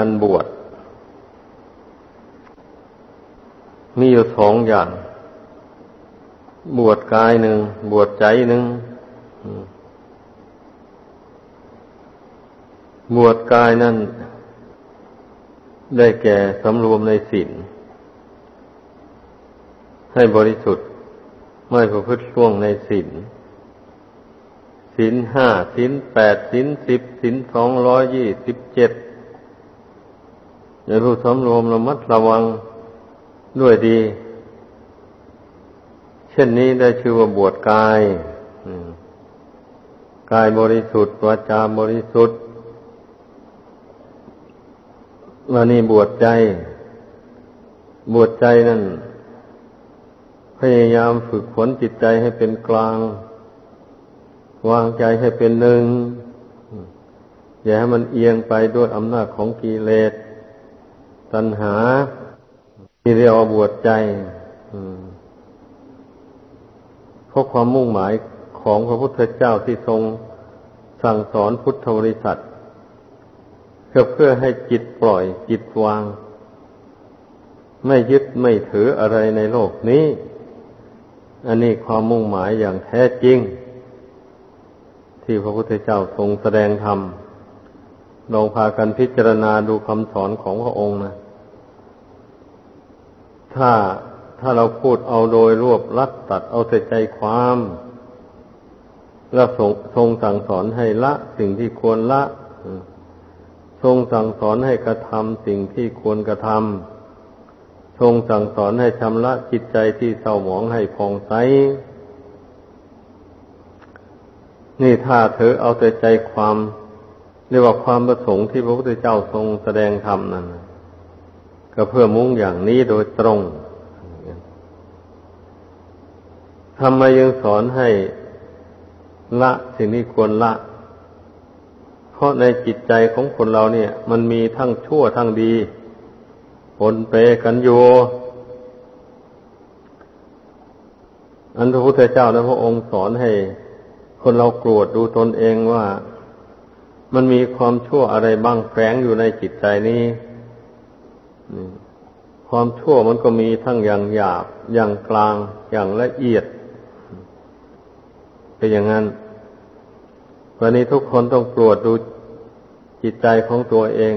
การบวชมีอยู่สองอย่าง บวชกายหนึ่ง บวชใจหนึ่ง บวชกายนั่น ได้แก่สำรวมในศีลให้บริสุทธิ์ ไม่ประพฤติล่วงในศีลศีลห้าศีลแปดศีลสิบศีลสองร้อยยี่สิบเจ็ด อย่ารู้สำรวมระมัดระวังด้วยดี เช่นนี้ได้ชื่อว่าบวชกายกายบริสุทธิ์วาจาบริสุทธิ์วันนี้บวชใจ บวชใจนั่น พยายามฝึกฝนจิตใจให้เป็นกลาง วางใจให้เป็นหนึ่ง อย่าให้มันเอียงไปด้วยอำนาจของกิเลส ตัณหา ที่เรียกว่าบวชใจเพราะความมุ่งหมายของพระพุทธเจ้าที่ทรงสั่งสอนพุทธบริษัทก็เพื่อให้จิตปล่อยจิตวาง ไม่ยึดไม่ถืออะไรในโลกนี้ อันนี้ความมุ่งหมายอย่างแท้จริง ที่พระพุทธเจ้าทรงแสดงธรรม ลองพากันพิจารณาดูคำสอนของพระองค์นะ ถ้าถ้าเราพูดเอาโดยรวบลัดตัดเอาแต่ใจความแล้วทรงทรงสั่งสอนให้ละสิ่งที่ควรละ ทรงสั่งสอนให้กระทำสิ่งที่ควรกระทำทรงสั่งสอนให้ชำระจิตใจที่เศร้าหมองให้ผ่องใสนี่ถ้าเธอเอาแต่ใจความ เรียกว่าความประสงค์ที่พระพุทธเจ้าทรงแสดงธรรมนั้นก็เพื่อมุ่งอย่างนี้โดยตรงทำไมยังสอนให้ละสิ่งที่ควรละ เพราะในจิตใจของคนเราเนี่ย มันมีทั้งชั่วทั้งดีปนเปกันอยู่อันพระพุทธเจ้าและพระองค์สอนให้ คนเรากรวดดูตนเองว่า มันมีความชั่วอะไรบ้างแฝงอยู่ในจิตใจนี้ ความชั่วมันก็มีทั้งอย่างหยาบ อย่างกลาง อย่างละเอียด เป็นอย่างนั้น วันนี้ทุกคนต้องตรวจดูจิตใจของตัวเอง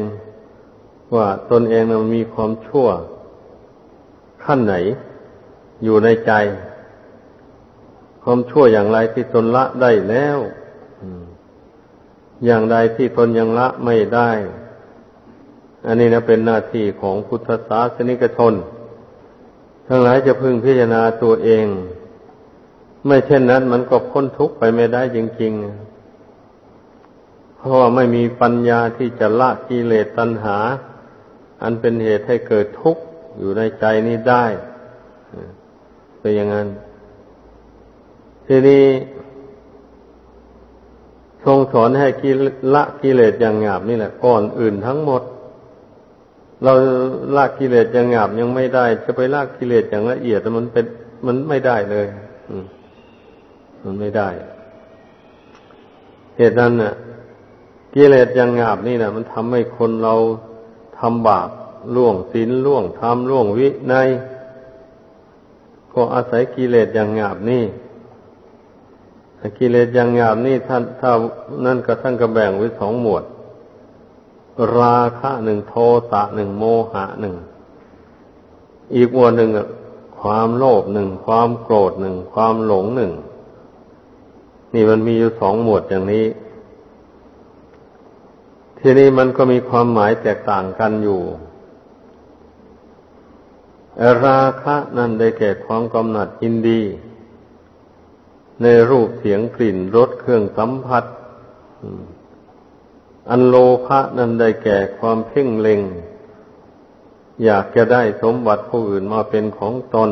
ว่าตนเองมันมีความชั่ว ขั้นไหน อยู่ในใจ ความชั่วอย่างไรที่ตนละได้แล้ว อ อย่างใดที่ตนยังละไม่ได้ อันนี้นะเป็นหน้าที่ของพุทธศาสนิกชน ทั้งหลายจะพึงพิจารณาตัวเอง ไม่เช่นนั้นมันก็พ้นทุกข์ไปไม่ได้จริงๆ เพราะไม่มีปัญญาที่จะละกิเลสตัณหา อันเป็นเหตุให้เกิดทุกข์อยู่ในใจนี้ได้เป็นอย่างนั้น ทีนี้ ทรงสอนให้กิละกิเลสอย่างหยาบนี่แหละก่อนอื่นทั้งหมด เราละกิเลสอย่างหยาบยังไม่ได้ จะไปละกิเลสอย่างละเอียดมันเป็นมันไม่ได้เลยมันไม่ได้ เหตุนั้นน่ะ กิเลสอยังงาบนี่นะมันทำให้คนเราทำบาปล่วงศีลล่วงธรรมล่วงวิในก็อาศัยกิเลสอยังงาบนี่ กิเลสยังงาบนี่ท่านถ้านั่นก็ท่านก็แบ่งไว้สองหมวด ราคะหนึ่งโทสะหนึ่งโมหะหนึ่ง อีกหมวดหนึ่งความโลภหนึ่งความโกรธหนึ่งความหลงหนึ่ง นี่มันมีอยู่สองหมวดอย่างนี้ ทีนี้มันก็มีความหมายแตกต่างกันอยู่ราคะนั่นได้แก่ความกำหนัดอินดี ในรูปเสียงกลิ่นรสเครื่องสัมผัส อันโลภะนั่นได้แก่ความเพ่งเล็ง อยากจะได้สมบัติผู้อื่นมาเป็นของตน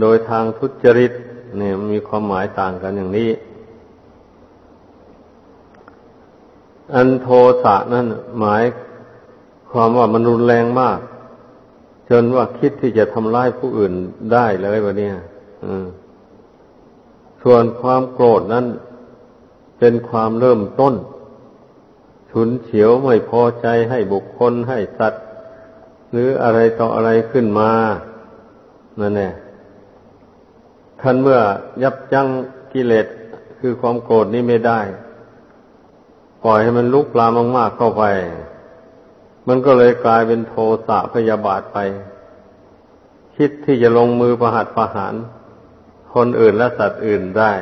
โดยทางทุจริตเนี่ยมีความหมายต่างกันอย่างนี้ อันโทสะนั่นหมายความว่ามันรุนแรงมาก จนว่าคิดที่จะทำร้ายผู้อื่นได้เลยวะเนี่ย ส่วนความโกรธนั้นเป็นความเริ่มต้น ฉุนเฉียวไม่พอใจให้บุคคลให้สัตว์ หรืออะไรต่ออะไรขึ้นมานั่นแหละท่านเมื่อยับยั้งกิเลสคือความโกรธนี้ไม่ได้ ปล่อยให้มันลุกลามมากๆเข้าไป มันก็เลยกลายเป็นโทสะพยาบาทไป คิดที่จะลงมือประหัตประหาร คนอื่นและสัตว์อื่นได้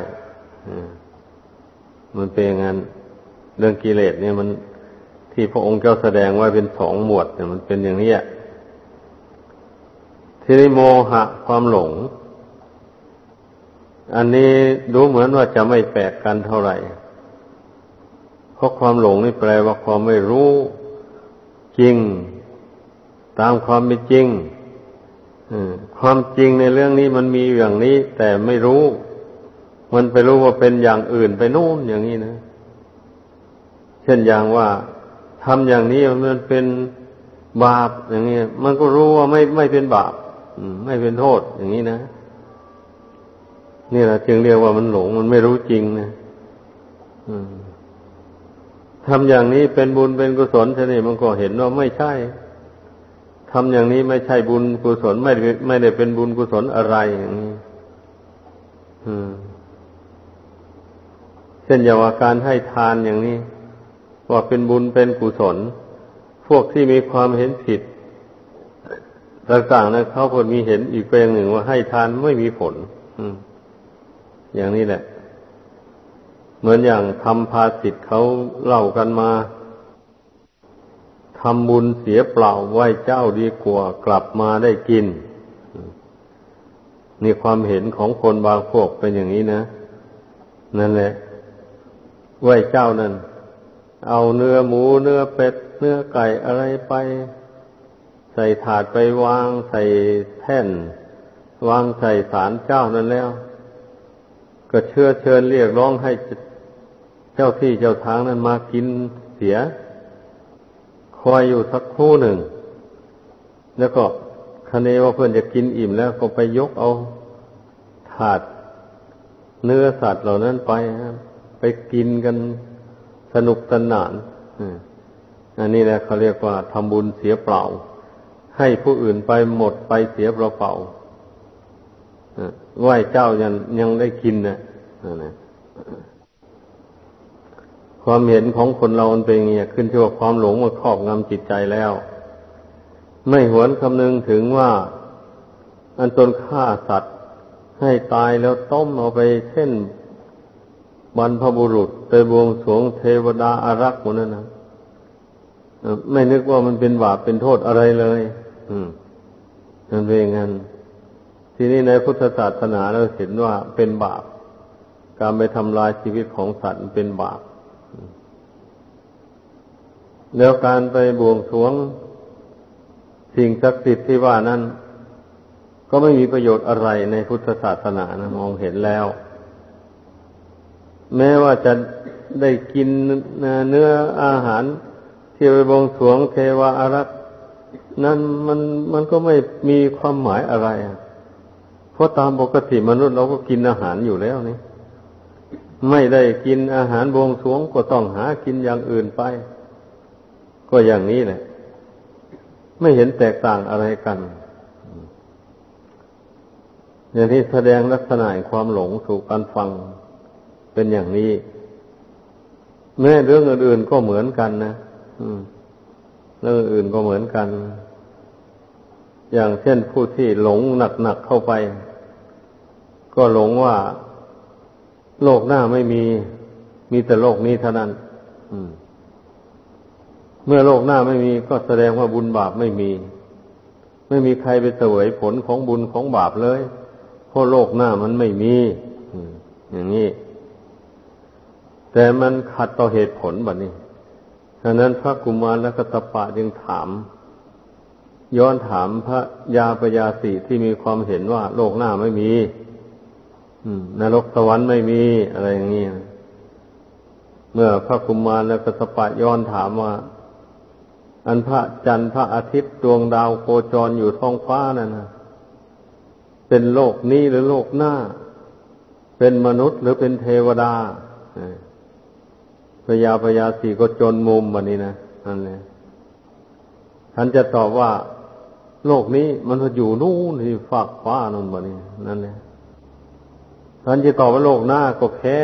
มันเป็นอย่างนั้นเรื่องกิเลสเนี่ยมันที่พระองค์เจ้าแสดงไว้เป็นสองหมวดเนี่ยมันเป็นอย่างนี้ทีนี้โมหะความหลง อันนี้ดูเหมือนว่าจะไม่แปลกกันเท่าไหร่ เพราะความหลงนี่แปลว่าความไม่รู้จริง ตามความเป็นจริง ความจริงในเรื่องนี้มันมีอย่างนี้ แต่ไม่รู้ มันไปรู้ว่าเป็นอย่างอื่นไปนู่นอย่างนี้นะ เช่นอย่างว่าทำอย่างนี้มันเป็นบาปอย่างนี้มันก็รู้ว่าไม่ไม่เป็นบาปไม่เป็นโทษอย่างนี้นะนี่แหละจึงเรียกว่ามันหลงมันไม่รู้จริงนะทำอย่างนี้เป็นบุญเป็นกุศลใช่ไหมมันก็เห็นว่าไม่ใช่ ทำอย่างนี้ไม่ใช่บุญกุศลไม่ไม่ได้เป็นบุญกุศลอะไรอย่างนี้เช่นอย่างว่าการให้ทานอย่างนี้ ว่าเป็นบุญเป็นกุศล พวกที่มีความเห็นผิดต่างๆนะเขาพอมีเห็นอีกเปลงหนึ่งว่าให้ทานไม่มีผลอย่างนี้แหละ เหมือนอย่างทำภาสิทธ์เขาเล่ากันมา ทำบุญเสียเปล่าไหวเจ้าดีกว่ากลับมาได้กิน นี่ความเห็นของคนบางพวกเป็นอย่างนี้นะ นั่นแหละไหวเจ้านั่น เอาเนื้อหมูเนื้อเป็ด เนื้อไก่อะไรไป ใส่ถาดไปวางใส่แท่น วางใส่สารเจ้านั่นแล้ว ก็เชื่อเชิญเรียกร้องให้เจ้าที่เจ้าทางนั้นมากินเสีย คอยอยู่สักครู่หนึ่ง แล้วก็คะเนว่าเพื่อนจะกินอิ่มแล้วก็ไปยกเอาถาดเนื้อสัตว์เหล่านั้นไปไปกินกันสนุกสนานอันนี้แหละเขาเรียกว่าทำบุญเสียเปล่า ให้ผู้อื่นไปหมดไปเสียเปล่าเปล่าไหวเจ้ายังยังได้กินนะ ความเห็นของคนเรามันเป็นอย่างนี้ขึ้นที่ว่าความหลงมาครอบงำจิตใจแล้ว ไม่หวนคำนึงถึงว่า อันตนฆ่าสัตว์ ให้ตายแล้วต้มเอาไปเช่นบรรพบุรุษไปบวงสวงเทวดาอารักษ์หมดนั่นนะไม่นึกว่ามันเป็นบาปเป็นโทษอะไรเลย อืมนั่นเป็นงั้นทีนี้ในพุทธศาสนาเราเห็นว่าเป็นบาป การไปทำลายชีวิตของสัตว์เป็นบาป แล้วการไปบวงสวงสิ่งศักดิ์สิทธิ์ที่ว่านั้น ก็ไม่มีประโยชน์อะไรในพุทธศาสนานะมองเห็นแล้ว แม้ว่าจะได้กินเนื้ออาหาร ที่ไปบงสวงเทวาอารักษ์นั้นมันมันก็ไม่มีความหมายอะไรเพราะตามปกติมนุษย์เราก็กินอาหารอยู่แล้วนี่ ไม่ได้กินอาหารบวงสวงก็ต้องหากินอย่างอื่นไป ก็อย่างนี้แหละ ไม่เห็นแตกต่างอะไรกัน อย่างที่แสดงลักษณะความหลงสู่การฟังเป็นอย่างนี้ แม้เรื่องอื่นๆก็เหมือนกันนะเรื่องอื่นก็เหมือนกัน อย่างเช่นผู้ที่หลงหนักๆเข้าไป ก็หลงว่า โลกหน้าไม่มี มีแต่โลกนี้เท่านั้นเมื่อโลกหน้าไม่มีก็แสดงว่าบุญบาปไม่มี ไม่มีใครไปเสวยผลของบุญของบาปเลยเพราะโลกหน้ามันไม่มีอย่างนี้ แต่มันขัดต่อเหตุผลแบบนี้ฉะนั้นพระกุมารและกตปะจึงถาม ย้อนถามพระยาปยาสีที่มีความเห็นว่าโลกหน้าไม่มี นรกสวรรค์ไม่มีอะไรอย่างนี้เมื่อพระกุมารและกตปะย้อนถามว่า อันพระจันทร์พระอาทิตย์ดวงดาวโคจรอยู่ท้องฟ้านั่นนะเป็นโลกนี้หรือโลกหน้า เป็นมนุษย์หรือเป็นเทวดาพยาพยาสีก็จนมุมวันนี้นะนั่นแหละท่านจะตอบว่า โลกนี้มันอยู่นู่นที่ฝากฟ้านั่นวันนี้ นั่นแหละ ท่านจะตอบว่าโลกหน้าก็แค่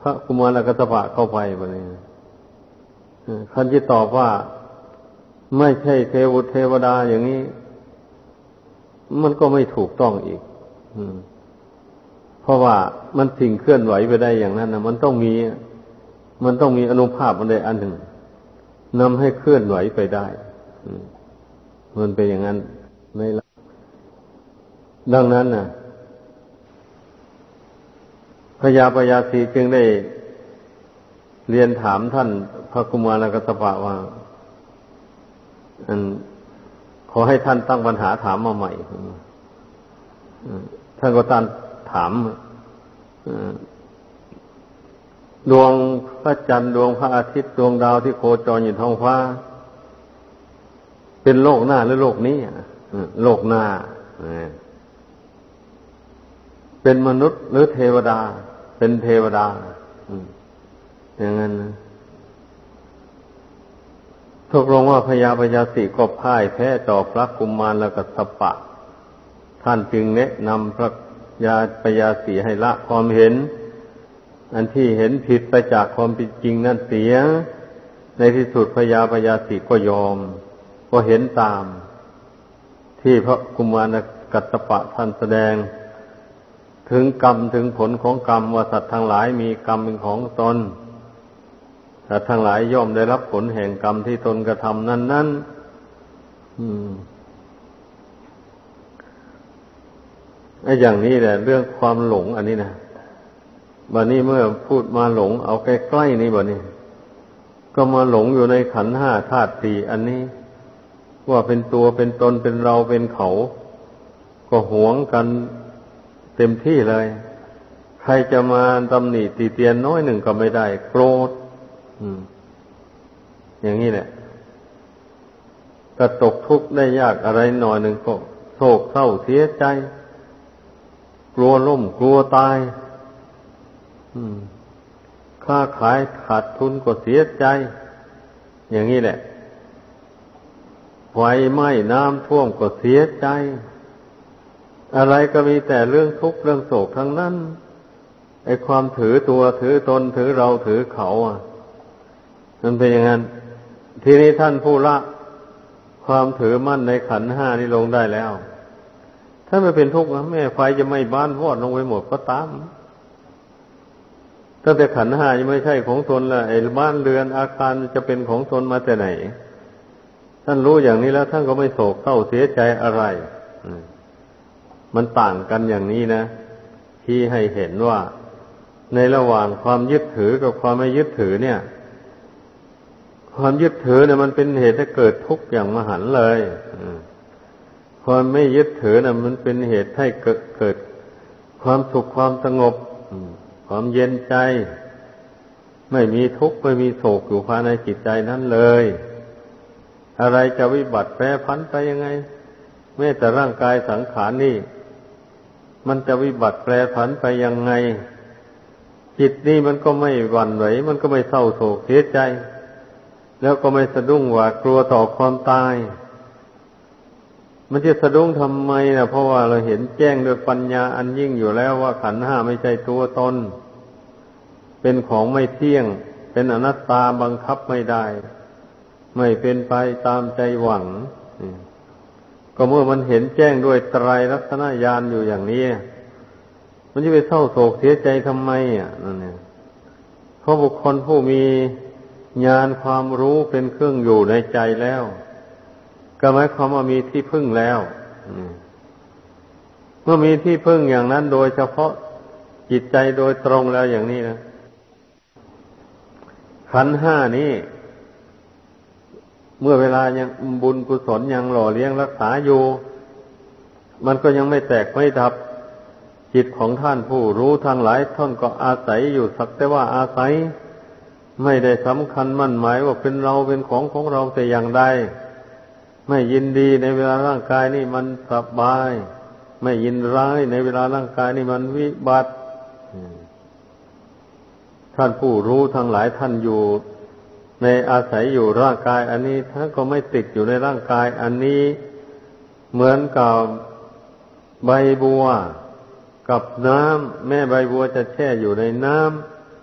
พระกุมารกัตปะเข้าไปวันนี้ท่านจะตอบว่าไม่ใช่เทวุเทวดาอย่างนี้ มันก็ไม่ถูกต้องอีกเพราะว่ามันสิ่งเคลื่อนไหวไปได้อย่างนั้นนะมันต้องมี มันต้องมีอนุภาพอันใดอันหนึ่งนำให้เคลื่อนไหวไปได้มันเป็นอย่างนั้นไม่ละดังนั้นน่ะ พญาปยาสีจึงได้เรียนถามท่านพระกุมารกัตปะว่าอขอให้ท่านตั้งปัญหาถามมาใหม่ท่านก็ตั้งถามดวงพระจันทร์ดวงพระอาทิตย์ดวงดาวที่โคจรอยู่ท้องฟ้า เป็นโลกหน้าหรือโลกนี้โลกหน้าเป็นมนุษย์หรือเทวดา เป็นเทวดาอย่างนั้นนะตกลงว่าพญาพญาสีก็พ่ายแพ้ต่อพระกุมมารแล้วก็สปะ ท่านจึงแนะนำพระยาปยาสีให้ละความเห็น อันที่เห็นผิดไปจากความเป็นจริงนั่นเสีย ในที่สุดพญาปยาสีก็ยอม ก็เห็นตาม ที่พระกุมารกัตตปะท่านแสดง ถึงกรรมถึงผลของกรรมว่าสัตว์ทั้งหลายมีกรรมเป็นของตน สัตว์ทั้งหลายย่อมได้รับผลแห่งกรรมที่ตนกระทำนั้นนั้นไอ้อย่างนี้แหละ เรื่องความหลงอันนี้นะบัดนี้เมื่อพูดมาหลง เอาใกล้ๆนี่บัดนี้ ก็มาหลงอยู่ในขันห้าธาตุสี่อันนี้ ว่าเป็นตัวเป็นตนเป็นเราเป็นเขา ก็หวงกัน เต็มที่เลย ใครจะมาตำหนิตีเตียนน้อยหนึ่งก็ไม่ได้ โกรธอย่างนี้แหละกระตกทุกข์ได้ยากอะไรหน่อยหนึ่งก็โศกเศร้าเสียใจ กลัวล่มกลัวตายค้าขายขาดทุนก็เสียใจ อย่างนี้แหละไฟไหม้น้ำท่วมก็เสียใจ อะไรก็มีแต่เรื่องทุกข์เรื่องโศกทั้งนั้นไอ้ความถือตัวถือตนถือเราถือเขาอะ มันเป็นอย่างนั้น ทีนี้ท่านผู้ละ ความถือมั่นในขันห้านี่ลงได้แล้ว ถ้าไม่เป็นทุกข์แม่ไฟจะไม่บ้านวอดลงไปหมดก็ตามตั้งแต่ขันห้ายังไม่ใช่ของตนละไอ้บ้านเรือนอาคารจะเป็นของตนมาแต่ไหน ท่านรู้อย่างนี้แล้วท่านก็ไม่โศกเศร้าเสียใจอะไรมั มันต่างกันอย่างนี้นะ ที่ให้เห็นว่า ในระหว่างความยึดถือกับความไม่ยึดถือเนี่ย ความยึดถือเนี่ยมันเป็นเหตุให้เกิดทุกข์อย่างมหันเลยความไม่ยึดถือน่ะ มันเป็นเหตุให้เกิดเกิด ความสุขความสงบความเย็นใจ ไม่มีทุกข์ไม่มีโศกอยู่ภายในจิตใจนั้นเลย อะไรจะวิบัติแปรพันไปยังไงแม้แต่ร่างกายสังขารนี่ มันจะวิบัติแปรผันไปยังไง จิตนี่มันก็ไม่หวั่นไหว มันก็ไม่เศร้าโศกเสียใจ แล้วก็ไม่สะดุ้งหวาดกลัวต่อความตาย มันจะสะดุ้งทำไมนะเพราะว่าเราเห็นแจ้งด้วยปัญญาอันยิ่งอยู่แล้วว่าขันห้าไม่ใช่ตัวตน เป็นของไม่เที่ยง เป็นอนัตตาบังคับไม่ได้ ไม่เป็นไปตามใจหวัง ก็เมื่อมันเห็นแจ้งด้วยไตรลักษณญาณอยู่อย่างนี้ มันจะไปเศร้าโศกเสียใจทำไมอะนั่นเนี่ยเพราะบุคคลผู้มีญาณความรู้เป็นเครื่องอยู่ในใจแล้ว ก็หมายความว่ามีที่พึ่งแล้วเมื่อมีที่พึ่งอย่างนั้นโดยเฉพาะจิตใจโดยตรงแล้วอย่างนี้นะขันห้านี้ เมื่อเวลายังบุญกุศลยังหล่อเลี้ยงรักษาอยู่ มันก็ยังไม่แตกไม่ดับ จิตของท่านผู้รู้ทางหลายท่านก็อาศัยอยู่สักแต่ว่าอาศัย ไม่ได้สำคัญมั่นหมายว่าเป็นเราเป็นของของเราแต่อย่างใดไม่ยินดีในเวลาร่างกายนี่มันสบาย ไม่ยินร้ายในเวลาร่างกายนี่มันวิบัติท่านผู้รู้ทั้งหลายท่านอยู่ ในอาศัยอยู่ร่างกายอันนี้ท่านก็ไม่ติดอยู่ในร่างกายอันนี้ เหมือนกับใบบัว กับน้ำแม่ใบบัวจะแช่อยู่ในน้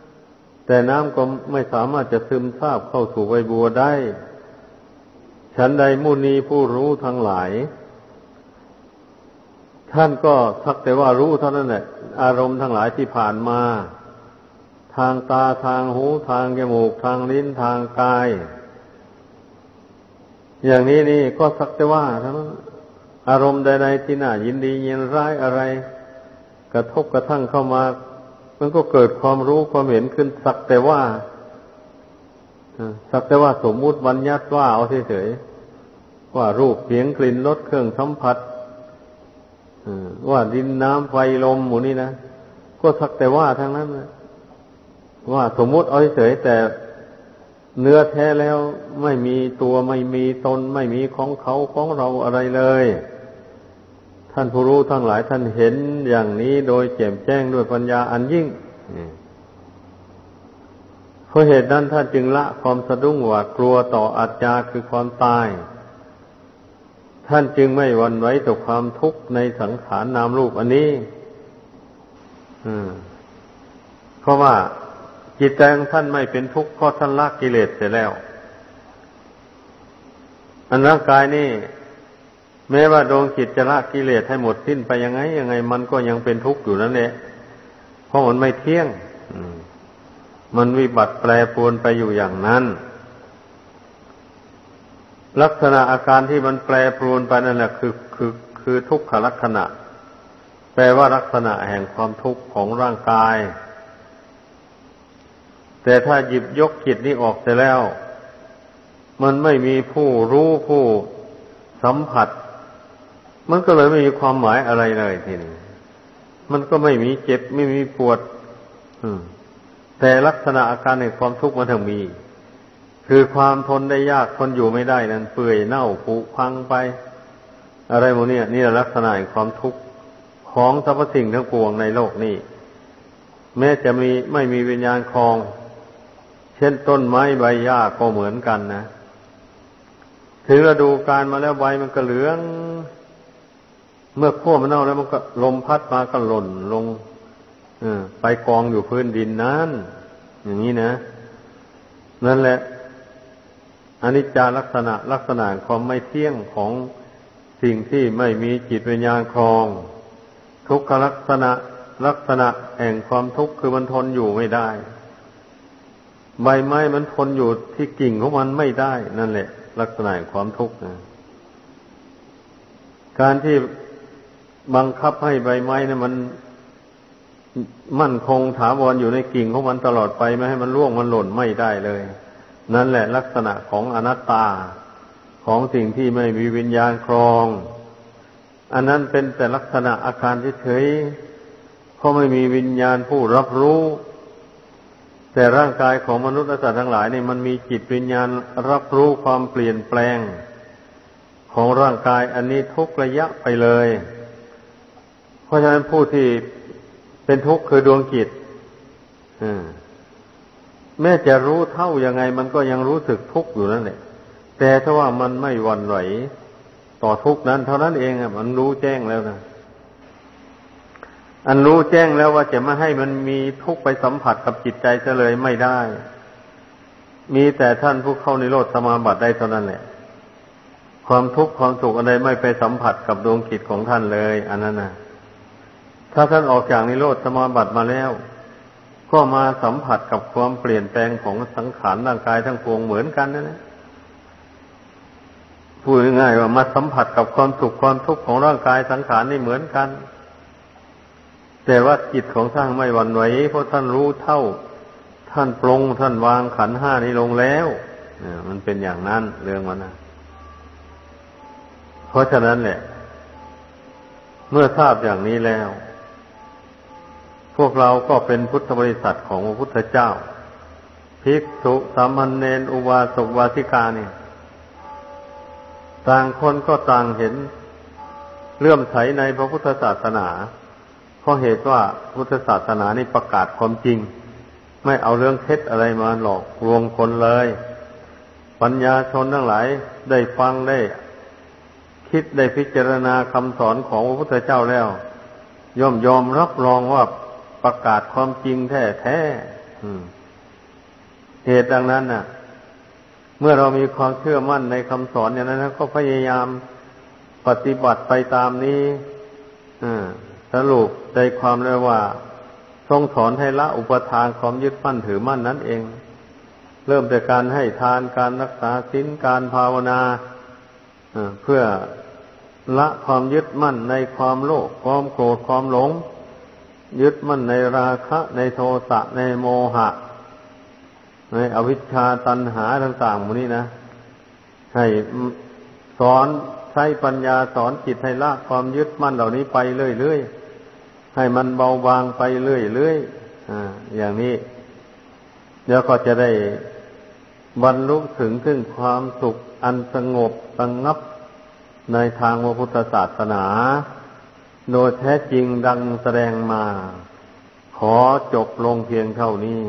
ำแต่น้ำก็ไม่สามารถจะซึมซาบเข้าสู่ใบบัวได้ ฉันใดมุนีผู้รู้ทั้งหลาย ท่านก็สักแต่ว่ารู้เท่านั้นแหละอารมณ์ทั้งหลายที่ผ่านมา ทางตาทางหูทางจมูกทางลิ้นทางกาย อย่างนี้นี่ก็สักแต่ว่าทั้งอารมณ์ใดๆที่น่ายินดียินร้ายอะไร กระทบกระทั่งเข้ามา มันก็เกิดความรู้ความเห็นขึ้นสักแต่ว่าสักแต่ว่าสมมุติบัญญัติว่าเอาเฉยๆว่ารูปเสียงกลิ่นรสเครื่องสัมผัสว่าดินน้ำไฟลมหมูนี่นะก็สักแต่ว่าทั้งนั้นนะ ว่าสมมุติเอาเฉยแต่เนื้อแท้แล้วไม่มีตัวไม่มีตนไม่มีของเขาของเราอะไรเลย ท่านผู้รู้ทั้งหลายท่านเห็นอย่างนี้โดยแจ่มแจ้งด้วยปัญญาอันยิ่งเพราะเหตุนั้นท่านจึงละความสะดุ้งหวาดกลัวต่ออาจจาคือความตาย ท่านจึงไม่วันไว้ต่อความทุกข์ในสังขารนามรูปอันนี้เพราะว่า จิตใจของท่านไม่เป็นทุกข์เพราะท่านละกิเลสเสร็จแล้ว อันร่างกายนี่แม้ว่าดวงจิตจะละกิเลสให้หมดสิ้นไปยังไงยังไง มันก็ยังเป็นทุกข์อยู่นั่นแหละเพราะมันไม่เที่ยงมันวิบัติแปรปรวนไปอยู่อย่างนั้น ลักษณะอาการที่มันแปรปรวนไปนั่นแหละคือคือคือทุกขลักษณะ แปลว่าลักษณะแห่งความทุกข์ของร่างกาย แต่ถ้าหยิบยกจิตนี้ออกเสร็จแล้ว มันไม่มีผู้รู้ผู้สัมผัส มันก็เลยไม่มีความหมายอะไรเลยทีนี้มันก็ไม่มีเจ็บไม่มีปวดแต่ลักษณะอาการในความทุกข์มันถึงมี คือความทนได้ยากทนอยู่ไม่ได้นั้นเปื่อยเน่าผุพังไป อะไรโมเนี่ยนี่ลักษณะความทุกข์ของสรรพสิ่งทั้งปวงในโลกนี้ แม้จะมีไม่มีวิญญาณคลอง เช่นต้นไม้ใบหญ้าก็เหมือนกันนะ ถึงฤดูการมาแล้วใบมันก็เหลือง เมื่อขั้วมันเน่าแล้วมันก็ลมพัดมาก็หล่นลงไปกองอยู่พื้นดินนั้น อย่างนี้นะ นั่นแหละอนิจจาลักษณะลักษณะความไม่เที่ยงของสิ่งที่ไม่มีจิตวิญญาณครอง ทุกขลักษณะลักษณะแห่งความทุกข์คือมันทนอยู่ไม่ได้ ใบไม้มันทนอยู่ที่กิ่งของมันไม่ได้ นั่นแหละ ลักษณะความทุกข์นะการที่บังคับให้ใบไม้นะมันมั่นคงถาวรอยู่ในกิ่งของมันตลอดไปไม่ให้มันร่วงมันหล่นไม่ได้เลย นั่นแหละลักษณะของอนัตตาของสิ่งที่ไม่มีวิญญาณครอง อันนั้นเป็นแต่ลักษณะอาการเฉยๆเพราะไม่มีวิญญาณผู้รับรู้ แต่ร่างกายของมนุษย์และสัตว์ทั้งหลายนี่มันมีจิตวิญญาณรับรู้ความเปลี่ยนแปลง ของร่างกายอันนี้ทุกระยะไปเลย เพราะฉะนั้นผู้ที่เป็นทุกข์คือดวงจิตแม้จะรู้เท่ายังไง มันก็ยังรู้สึกทุกข์อยู่นั่นแหละแต่ถ้าว่ามันไม่หวั่นไหว ต่อทุกข์นั้น เท่านั้นเองอะมันรู้แจ้งแล้วนะ อันรู้แจ้งแล้วว่าจะไม่ให้มันมีทุกข์ไปสัมผัสกับจิตใจเฉลยไม่ได้ มีแต่ท่านผู้เข้าในโลดสมาบัติได้เท่านั้นแหละ ความทุกข์ความสุขอะไรไม่ไปสัมผัสกับดวงจิตของท่านเลย อันนั้นนะถ้าท่านออกจากนิโรธสมาบัติมาแล้ว ก็มาสัมผัสกับความเปลี่ยนแปลงของสังขารร่างกายทั้งปวงเหมือนกันนั่นแหละพูดง่ายๆว่ามาสัมผัสกับความสุขความทุกข์ของร่างกายสังขารนี่เหมือนกัน แต่ว่าจิตของท่านไม่หวั่นไหวเพราะท่านรู้เท่า ท่านปรงท่านวางขันห้านี้ลงแล้วมันเป็นอย่างนั้นเรื่องมันนะเพราะฉะนั้นแหละ เมื่อทราบอย่างนี้แล้ว พวกเราก็เป็นพุทธบริษัทของพระพุทธเจ้าภิกษุสามเณรอุบาสกวาสิกาเนี่ย ต่างคนก็ต่างเห็นเลื่อมใสในพระพุทธศาสนา เพราะเหตุว่าพุทธศาสนานี่ประกาศความจริง ไม่เอาเรื่องเท็จอะไรมาหลอกลวงคนเลย ปัญญาชนทั้งหลายได้ฟังได้ คิดได้พิจารณาคำสอนของพระพุทธเจ้าแล้ว ย่อมยอมรับรองว่าประกาศความจริงแท้แท้เหตุดังนั้นน่ะ เมื่อเรามีความเชื่อมั่นในคำสอนอย่างนั้นก็พยายามปฏิบัติไปตามนี้ สรุปใจความเลยว่า ทรงสอนให้ละอุปทานความยึดมั่นถือมั่นนั่นเอง เริ่มจากการให้ทานการรักษาศีลการภาวนาเพื่อละความยึดมั่นในความโลภความโกรธความหลง ยึดมั่นในราคะในโทสะในโมหะ ในอวิชชาตัณหาต่างๆหมดนี้นะให้สอน ใช้ปัญญาสอนจิตให้ละความยึดมั่นเหล่านี้ไปเรื่อยๆ ให้มันเบาบางไปเรื่อยๆอ่าอย่างนี้ เดี๋ยวก็จะได้บรรลุถึงถึงความสุขอันสงบสงงับในทางพระพุทธศาสนา โดยแท้จริงดังแสดงมา ขอจบลงเพียงเท่านี้